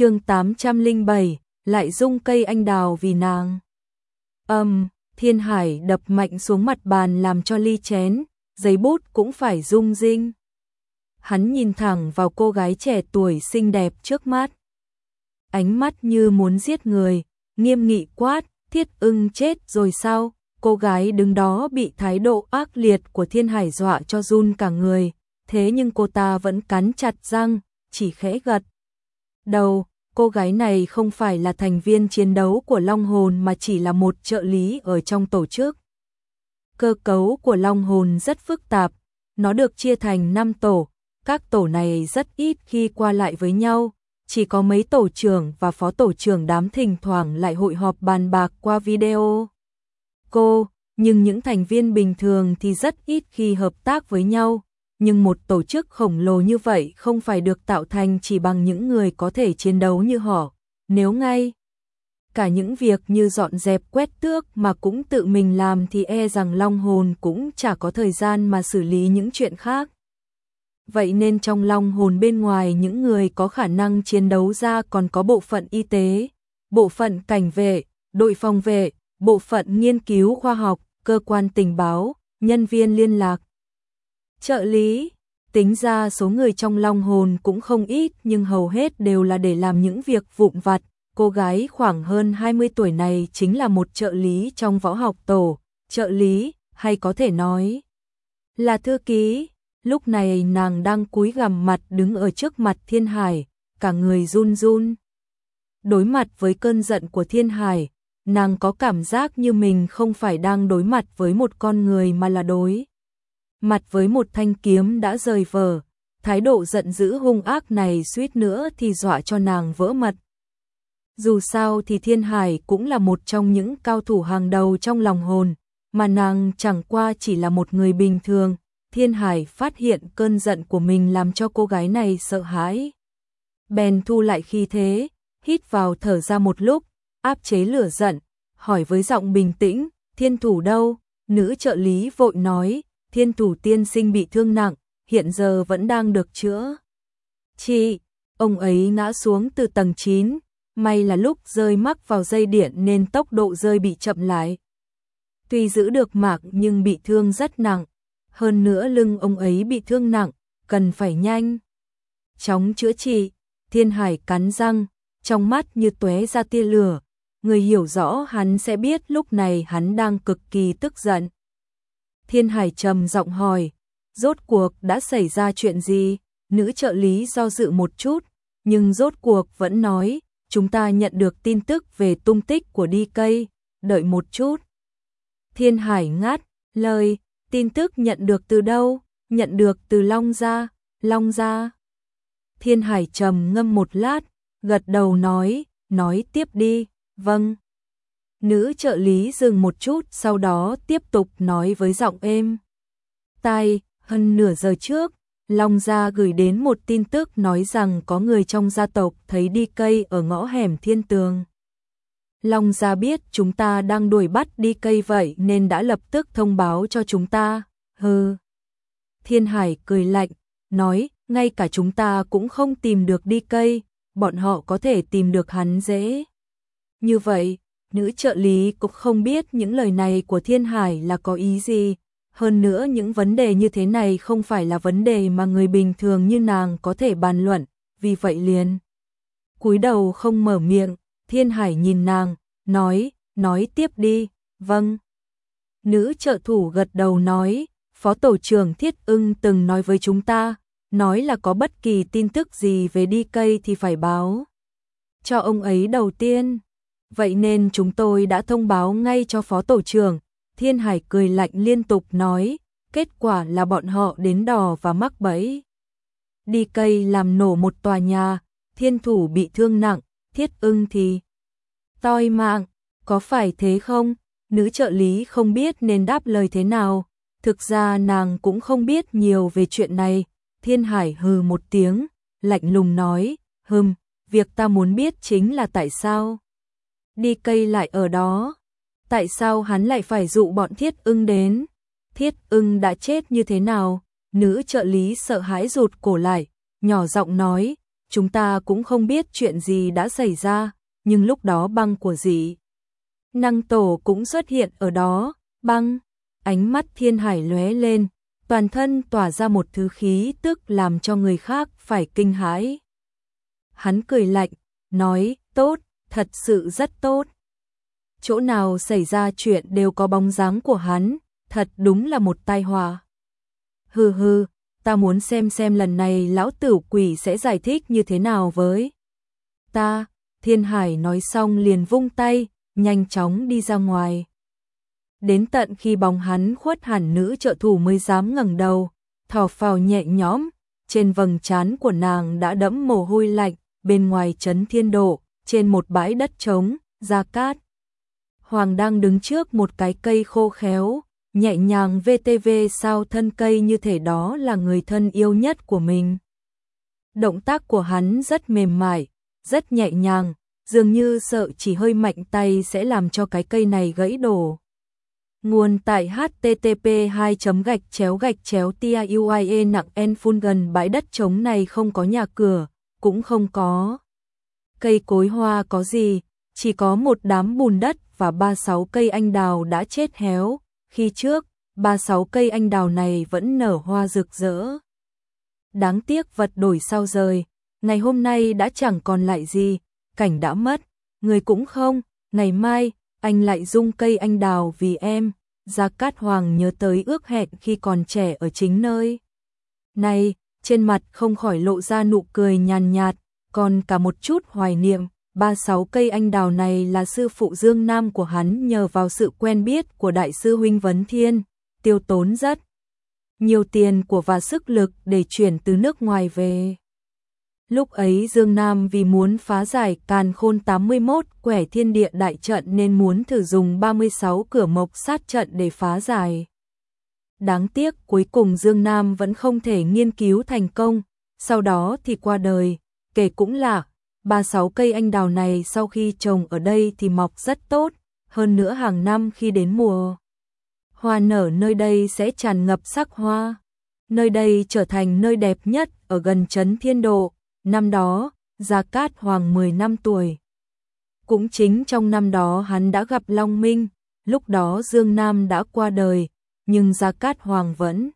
chương 807, lại dung cây anh đào vì nàng. Âm, thiên hải đập mạnh xuống mặt bàn làm cho ly chén, giấy bút cũng phải rung rinh. Hắn nhìn thẳng vào cô gái trẻ tuổi xinh đẹp trước mắt. Ánh mắt như muốn giết người, nghiêm nghị quát, thiết ưng chết rồi sao? Cô gái đứng đó bị thái độ ác liệt của thiên hải dọa cho run cả người, thế nhưng cô ta vẫn cắn chặt răng, chỉ khẽ gật. Đầu, cô gái này không phải là thành viên chiến đấu của Long Hồn mà chỉ là một trợ lý ở trong tổ chức. Cơ cấu của Long Hồn rất phức tạp, nó được chia thành 5 tổ, các tổ này rất ít khi qua lại với nhau, chỉ có mấy tổ trưởng và phó tổ trưởng đám thỉnh thoảng lại hội họp bàn bạc qua video. Cô, nhưng những thành viên bình thường thì rất ít khi hợp tác với nhau, nhưng một tổ chức khổng lồ như vậy không phải được tạo thành chỉ bằng những người có thể chiến đấu như họ. Nếu ngay cả những việc như dọn dẹp quét tước mà cũng tự mình làm thì e rằng long hồn cũng chả có thời gian mà xử lý những chuyện khác. Vậy nên trong long hồn bên ngoài những người có khả năng chiến đấu ra còn có bộ phận y tế, bộ phận cảnh vệ, đội phòng vệ, bộ phận nghiên cứu khoa học, cơ quan tình báo, nhân viên liên lạc. Trợ lý, tính ra số người trong long hồn cũng không ít nhưng hầu hết đều là để làm những việc vụn vặt. Cô gái khoảng hơn 20 tuổi này chính là một trợ lý trong võ học tổ, trợ lý, hay có thể nói là thư ký. Lúc này nàng đang cúi gằm mặt đứng ở trước mặt thiên hải, cả người run run. Đối mặt với cơn giận của thiên hải, nàng có cảm giác như mình không phải đang đối mặt với một con người mà là đối mặt với một thanh kiếm đã rời vờ thái độ giận dữ hung ác này suýt nữa thì dọa cho nàng vỡ mật. Dù sao thì Thiên Hải cũng là một trong những cao thủ hàng đầu trong lòng hồn, mà nàng chẳng qua chỉ là một người bình thường. Thiên Hải phát hiện cơn giận của mình làm cho cô gái này sợ hãi. Bèn thu lại khi thế, hít vào thở ra một lúc, áp chế lửa giận, hỏi với giọng bình tĩnh, thiên thủ đâu? Nữ trợ lý vội nói, thiên thủ tiên sinh bị thương nặng, hiện giờ vẫn đang được chữa. Chị, ông ấy ngã xuống từ tầng 9, may là lúc rơi mắc vào dây điện nên tốc độ rơi bị chậm lại. Tuy giữ được mạc nhưng bị thương rất nặng, hơn nữa lưng ông ấy bị thương nặng, cần phải nhanh. Chóng chữa trị, thiên hải cắn răng, trong mắt như tuế ra tia lửa, người hiểu rõ hắn sẽ biết lúc này hắn đang cực kỳ tức giận. Thiên Hải trầm giọng hỏi, rốt cuộc đã xảy ra chuyện gì? Nữ trợ lý do dự một chút, nhưng rốt cuộc vẫn nói, chúng ta nhận được tin tức về tung tích của đi cây, đợi một chút. Thiên Hải ngắt, lời, tin tức nhận được từ đâu? Nhận được từ Long Gia, Long Gia. Thiên Hải trầm ngâm một lát, gật đầu nói, nói tiếp đi, vâng. Nữ trợ lý dừng một chút sau đó tiếp tục nói với giọng êm. Tai, hơn nửa giờ trước, Long Gia gửi đến một tin tức nói rằng có người trong gia tộc thấy đi cây ở ngõ hẻm thiên tường. Long Gia biết chúng ta đang đuổi bắt đi cây vậy nên đã lập tức thông báo cho chúng ta. Hừ. Thiên Hải cười lạnh, nói, ngay cả chúng ta cũng không tìm được đi cây, bọn họ có thể tìm được hắn dễ. Như vậy, Nữ trợ lý cũng không biết những lời này của Thiên Hải là có ý gì. Hơn nữa những vấn đề như thế này không phải là vấn đề mà người bình thường như nàng có thể bàn luận, vì vậy liền. cúi đầu không mở miệng, Thiên Hải nhìn nàng, nói, nói tiếp đi, vâng. Nữ trợ thủ gật đầu nói, Phó Tổ trưởng Thiết ưng từng nói với chúng ta, nói là có bất kỳ tin tức gì về đi cây thì phải báo. Cho ông ấy đầu tiên. Vậy nên chúng tôi đã thông báo ngay cho phó tổ trưởng. Thiên Hải cười lạnh liên tục nói, kết quả là bọn họ đến đò và mắc bẫy. Đi cây làm nổ một tòa nhà, thiên thủ bị thương nặng, thiết ưng thì toi mạng, có phải thế không? Nữ trợ lý không biết nên đáp lời thế nào, thực ra nàng cũng không biết nhiều về chuyện này. Thiên Hải hừ một tiếng, lạnh lùng nói, hừm, việc ta muốn biết chính là tại sao đi cây lại ở đó. Tại sao hắn lại phải dụ bọn thiết ưng đến? Thiết ưng đã chết như thế nào? Nữ trợ lý sợ hãi rụt cổ lại, nhỏ giọng nói, chúng ta cũng không biết chuyện gì đã xảy ra, nhưng lúc đó băng của dị. Năng tổ cũng xuất hiện ở đó, băng, ánh mắt thiên hải lóe lên, toàn thân tỏa ra một thứ khí tức làm cho người khác phải kinh hãi. Hắn cười lạnh, nói, tốt, thật sự rất tốt. Chỗ nào xảy ra chuyện đều có bóng dáng của hắn, thật đúng là một tai họa. Hừ hừ, ta muốn xem xem lần này lão tử quỷ sẽ giải thích như thế nào với ta. Thiên Hải nói xong liền vung tay, nhanh chóng đi ra ngoài. Đến tận khi bóng hắn khuất hẳn nữ trợ thủ mới dám ngẩng đầu, thò phào nhẹ nhõm, trên vầng trán của nàng đã đẫm mồ hôi lạnh, bên ngoài chấn thiên độ, trên một bãi đất trống, ra cát. Hoàng đang đứng trước một cái cây khô khéo, nhẹ nhàng VTV sao thân cây như thể đó là người thân yêu nhất của mình. Động tác của hắn rất mềm mại, rất nhẹ nhàng, dường như sợ chỉ hơi mạnh tay sẽ làm cho cái cây này gãy đổ. Nguồn tại http 2 gạch chéo gạch chéo tiuie nặng en phun gần bãi đất trống này không có nhà cửa, cũng không có. Cây cối hoa có gì, chỉ có một đám bùn đất và ba sáu cây anh đào đã chết héo, khi trước, ba sáu cây anh đào này vẫn nở hoa rực rỡ. Đáng tiếc vật đổi sao rời, ngày hôm nay đã chẳng còn lại gì, cảnh đã mất, người cũng không, ngày mai, anh lại dung cây anh đào vì em. Gia Cát Hoàng nhớ tới ước hẹn khi còn trẻ ở chính nơi. Này, trên mặt không khỏi lộ ra nụ cười nhàn nhạt, còn cả một chút hoài niệm, ba sáu cây anh đào này là sư phụ Dương Nam của hắn nhờ vào sự quen biết của đại sư huynh Vấn Thiên, tiêu tốn rất nhiều tiền của và sức lực để chuyển từ nước ngoài về. Lúc ấy Dương Nam vì muốn phá giải càn khôn 81 quẻ thiên địa đại trận nên muốn thử dùng 36 cửa mộc sát trận để phá giải. Đáng tiếc cuối cùng Dương Nam vẫn không thể nghiên cứu thành công, sau đó thì qua đời, kể cũng là, 36 cây anh đào này sau khi trồng ở đây thì mọc rất tốt, hơn nữa hàng năm khi đến mùa hoa nở nơi đây sẽ tràn ngập sắc hoa. Nơi đây trở thành nơi đẹp nhất ở gần trấn Thiên Độ, năm đó, Gia Cát Hoàng 10 năm tuổi. Cũng chính trong năm đó hắn đã gặp Long Minh, lúc đó Dương Nam đã qua đời, nhưng Gia Cát Hoàng vẫn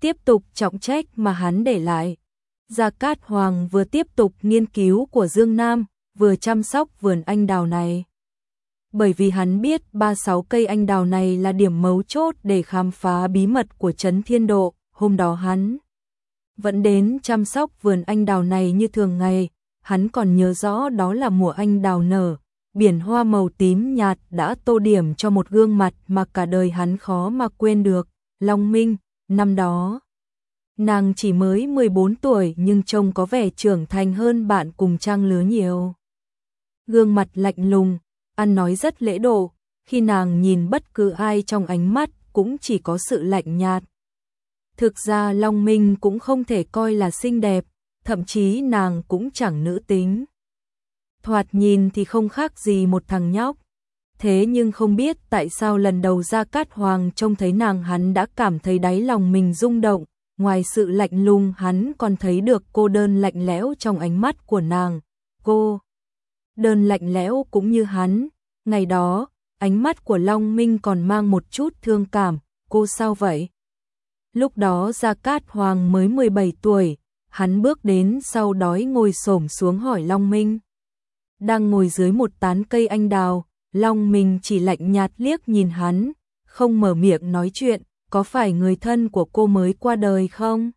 tiếp tục trọng trách mà hắn để lại. Gia Cát Hoàng vừa tiếp tục nghiên cứu của Dương Nam, vừa chăm sóc vườn anh đào này. Bởi vì hắn biết ba sáu cây anh đào này là điểm mấu chốt để khám phá bí mật của Trấn Thiên Độ, hôm đó hắn vẫn đến chăm sóc vườn anh đào này như thường ngày, hắn còn nhớ rõ đó là mùa anh đào nở, biển hoa màu tím nhạt đã tô điểm cho một gương mặt mà cả đời hắn khó mà quên được, Long Minh, năm đó. Nàng chỉ mới 14 tuổi nhưng trông có vẻ trưởng thành hơn bạn cùng trang lứa nhiều. Gương mặt lạnh lùng, ăn nói rất lễ độ, khi nàng nhìn bất cứ ai trong ánh mắt cũng chỉ có sự lạnh nhạt. Thực ra Long Minh cũng không thể coi là xinh đẹp, thậm chí nàng cũng chẳng nữ tính. Thoạt nhìn thì không khác gì một thằng nhóc. Thế nhưng không biết tại sao lần đầu ra cát hoàng trông thấy nàng hắn đã cảm thấy đáy lòng mình rung động, ngoài sự lạnh lùng hắn còn thấy được cô đơn lạnh lẽo trong ánh mắt của nàng. Cô đơn lạnh lẽo cũng như hắn, ngày đó, ánh mắt của Long Minh còn mang một chút thương cảm, cô sao vậy? Lúc đó Gia Cát Hoàng mới 17 tuổi, hắn bước đến sau đói ngồi xổm xuống hỏi Long Minh. Đang ngồi dưới một tán cây anh đào, Long Minh chỉ lạnh nhạt liếc nhìn hắn, không mở miệng nói chuyện, có phải người thân của cô mới qua đời không?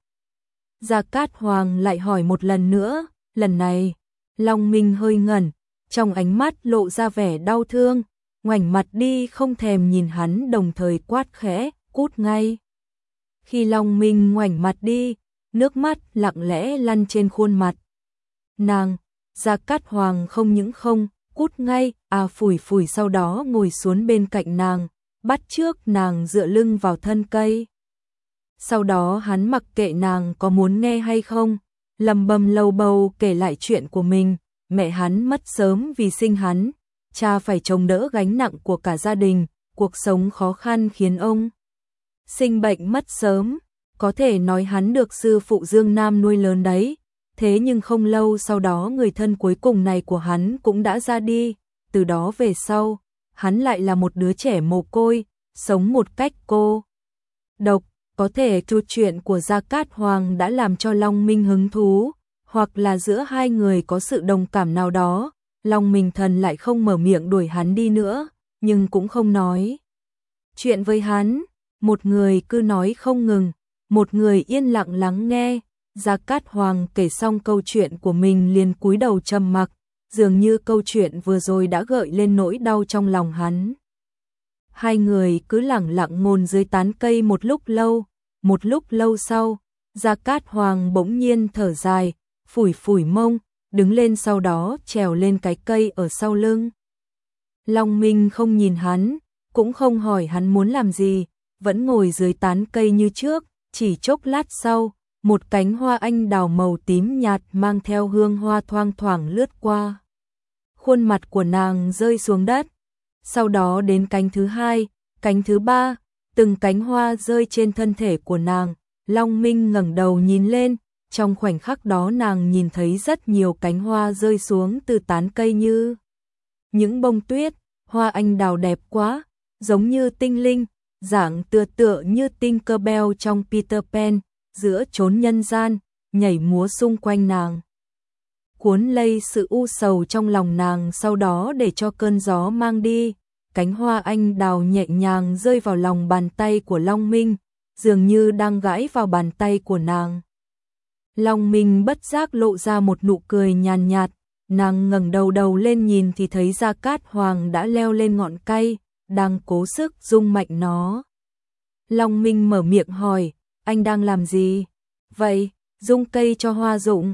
Gia Cát Hoàng lại hỏi một lần nữa, lần này, Long Minh hơi ngẩn, trong ánh mắt lộ ra vẻ đau thương, ngoảnh mặt đi không thèm nhìn hắn đồng thời quát khẽ, cút ngay. Khi Long Minh ngoảnh mặt đi, nước mắt lặng lẽ lăn trên khuôn mặt. Nàng, Gia Cát Hoàng không những không, cút ngay, à phủi phủi sau đó ngồi xuống bên cạnh nàng, bắt trước nàng dựa lưng vào thân cây. Sau đó hắn mặc kệ nàng có muốn nghe hay không, lầm bầm lâu bầu kể lại chuyện của mình, mẹ hắn mất sớm vì sinh hắn, cha phải chống đỡ gánh nặng của cả gia đình, cuộc sống khó khăn khiến ông sinh bệnh mất sớm, có thể nói hắn được sư phụ Dương Nam nuôi lớn đấy, thế nhưng không lâu sau đó người thân cuối cùng này của hắn cũng đã ra đi, từ đó về sau, hắn lại là một đứa trẻ mồ côi, sống một cách cô. Độc, có thể câu chuyện của Gia Cát Hoàng đã làm cho Long Minh hứng thú, hoặc là giữa hai người có sự đồng cảm nào đó, Long Minh Thần lại không mở miệng đuổi hắn đi nữa, nhưng cũng không nói. Chuyện với hắn, một người cứ nói không ngừng, một người yên lặng lắng nghe, Gia Cát Hoàng kể xong câu chuyện của mình liền cúi đầu trầm mặc, dường như câu chuyện vừa rồi đã gợi lên nỗi đau trong lòng hắn. Hai người cứ lặng lặng ngồi dưới tán cây một lúc lâu, một lúc lâu sau, Gia Cát Hoàng bỗng nhiên thở dài, phủi phủi mông, đứng lên sau đó trèo lên cái cây ở sau lưng. Long Minh không nhìn hắn, cũng không hỏi hắn muốn làm gì, vẫn ngồi dưới tán cây như trước, chỉ chốc lát sau, một cánh hoa anh đào màu tím nhạt mang theo hương hoa thoang thoảng lướt qua. Khuôn mặt của nàng rơi xuống đất, sau đó đến cánh thứ hai, cánh thứ ba, từng cánh hoa rơi trên thân thể của nàng, Long Minh ngẩng đầu nhìn lên, trong khoảnh khắc đó nàng nhìn thấy rất nhiều cánh hoa rơi xuống từ tán cây như những bông tuyết, hoa anh đào đẹp quá, giống như tinh linh, dạng tựa tựa như Tinkerbell trong Peter Pan, giữa chốn nhân gian, nhảy múa xung quanh nàng. Cuốn lây sự u sầu trong lòng nàng sau đó để cho cơn gió mang đi, cánh hoa anh đào nhẹ nhàng rơi vào lòng bàn tay của Long Minh, dường như đang gãi vào bàn tay của nàng. Long Minh bất giác lộ ra một nụ cười nhàn nhạt, nàng ngẩng đầu đầu lên nhìn thì thấy Gia Cát Hoàng đã leo lên ngọn cây, đang cố sức rung mạnh nó. Long Minh mở miệng hỏi, anh đang làm gì? Vậy, rung cây cho hoa rụng.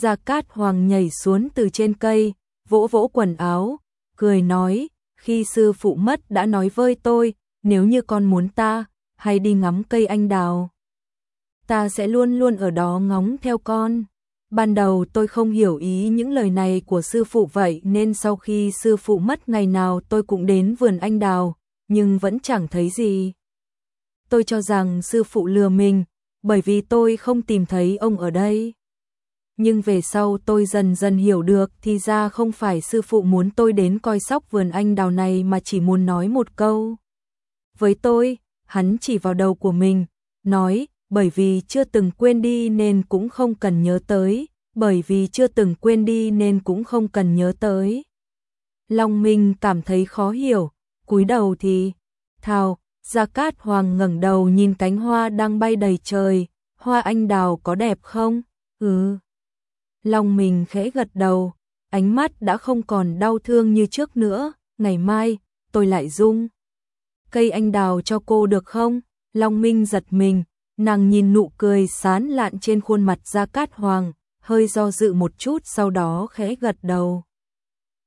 Gia Cát Hoàng nhảy xuống từ trên cây, vỗ vỗ quần áo, cười nói, khi sư phụ mất đã nói với tôi, nếu như con muốn ta, hay đi ngắm cây anh đào. Ta sẽ luôn luôn ở đó ngóng theo con. Ban đầu tôi không hiểu ý những lời này của sư phụ vậy nên sau khi sư phụ mất ngày nào tôi cũng đến vườn anh đào, nhưng vẫn chẳng thấy gì. Tôi cho rằng sư phụ lừa mình, bởi vì tôi không tìm thấy ông ở đây. Nhưng về sau tôi dần dần hiểu được thì ra không phải sư phụ muốn tôi đến coi sóc vườn anh đào này mà chỉ muốn nói một câu. Với tôi, hắn chỉ vào đầu của mình, nói, bởi vì chưa từng quên đi nên cũng không cần nhớ tới, bởi vì chưa từng quên đi nên cũng không cần nhớ tới. Long Minh cảm thấy khó hiểu, cúi đầu thì, thào, Gia Cát Hoàng ngẩng đầu nhìn cánh hoa đang bay đầy trời, hoa anh đào có đẹp không? Ừ. Long mình khẽ gật đầu, ánh mắt đã không còn đau thương như trước nữa, ngày mai, tôi lại dung. Cây anh đào cho cô được không? Long Minh giật mình, nàng nhìn nụ cười sán lạn trên khuôn mặt Gia Cát Hoàng, hơi do dự một chút sau đó khẽ gật đầu.